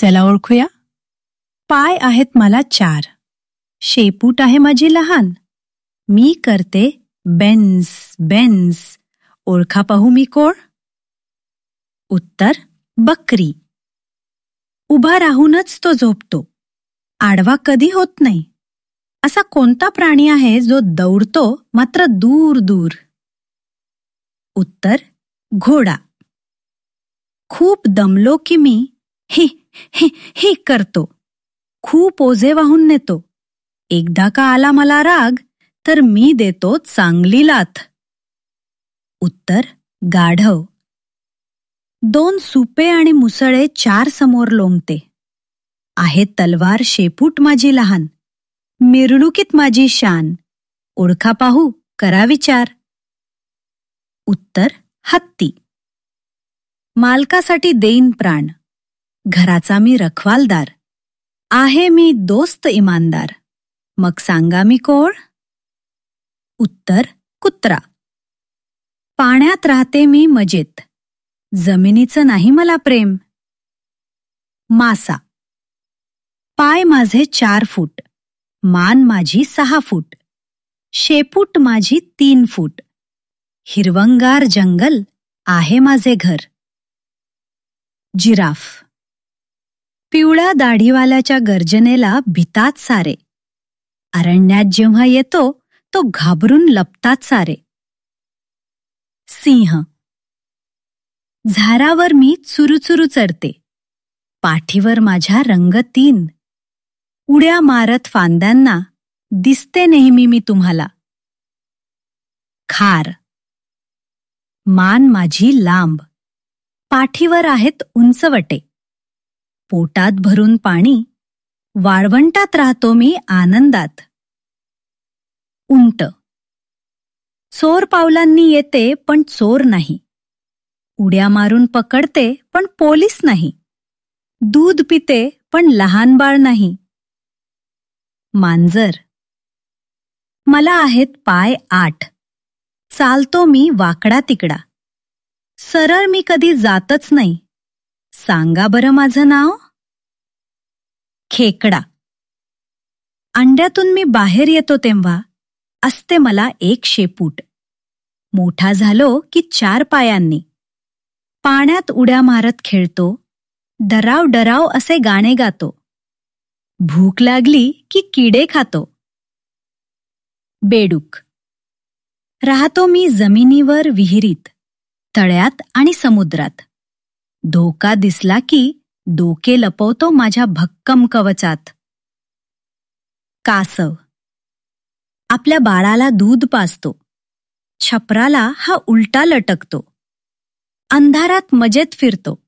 चला ओळखूया. पाय आहेत मला चार. शेपूट आहे माझी लहान. मी करते बेन्स बेन्स. ओळखा पाहू मी कोण? उत्तर बकरी. उभा राहूनच तो झोपतो. आडवा कधी होत नाही. असा कोणता प्राणी आहे जो दौडतो मात्र दूर दूर? उत्तर घोडा. खूप दमलो की मी ही हि हि करतो. खूप ओझे वाहून नेतो. एकदा का आला मला राग तर मी देतो चांगली लाथ. उत्तर गाढव. दोन सुपे आणि मुसळे चार समोर लोंबते आहे तलवार शेपूट माझी लहान. मिरणुकीत माझी शान. ओळखा पाहू करा विचार. उत्तर हत्ती. मालकासाठी देईन प्राण. घराचा मी रखवालदार. आहे मी दोस्त इमानदार. मग सांगा मी कोण? उत्तर कुत्रा. पाण्यात राहते मी मजेत. जमिनीचं नाही मला प्रेम. मासा. पाय माझे चार फूट. मान माझी सहा फूट. शेपूट माझी तीन फूट. हिरवंगार जंगल आहे माझे घर. जिराफ. पिवळ्या दाढीवाल्याच्या गर्जनेला भितात सारे. अरण्यात जेव्हा येतो तो घाबरून लपतात सारे. सिंह. झारावर मी चुरुचुरू चढते. पाठीवर माझ्या रंग तीन. उड्या मारत फांद्यांना दिसते नेहमी मी तुम्हाला. खार. मान माझी लांब. पाठीवर आहेत उंचवटे. पोटात भरून पाणी वाळवंटात राहतो मी आनंदात. उंट. चोर पावलांनी येते पण चोर नाही. उड्या मारून पकडते पण पोलीस नाही. दूध पिते पण लहान बाळ नाही. मांजर. मला आहेत पाय आठ. चालतो मी वाकडा तिकडा. सरळ मी कधी जातच नाही. सांगा बरं माझं नाव? खेकडा. अंड्यातून मी बाहेर येतो तेव्हा असते मला एक शेपूट. मोठा झालो की चार पायांनी. पाण्यात उड्या मारत खेळतो डराव डराव असे गाणे गातो. भूक लागली की किडे खातो. बेडूक. राहतो मी जमिनीवर विहिरीत तळ्यात आणि समुद्रात. धोका दिसला की डोके लपवतो माझ्या भक्कम कवचात. कासव. आपल्या बाळाला दूध पाजतो. छपराला हा उलटा लटकतो. अंधारात मजेत फिरतो.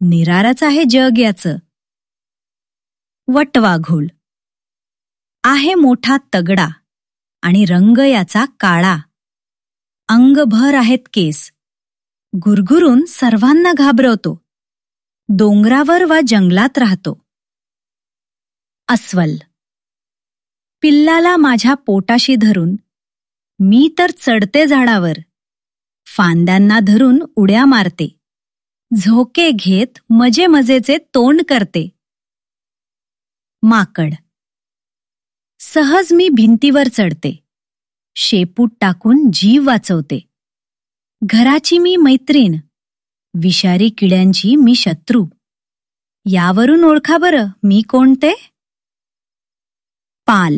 निरारच आहे जग याचं. वटवाघोल. आहे मोठा तगडा आणि रंग याचा काळा. अंगभर आहेत केस. गुरगुरून सर्वांना घाबरवतो. डोंगरावर वा जंगलात राहतो. अस्वल. पिल्लाला माझ्या पोटाशी धरून मी तर चढते झाडावर. फांद्यांना धरून उड्या मारते. झोके घेत मजे मजेचे तोंड करते. माकड. सहज मी भिंतीवर चढते. शेपूट टाकून जीव वाचवते. घराची मी मैत्रीण विषारी किड्यांची मी शत्रू. यावरून ओळखा बरं मी कोणते? पाल.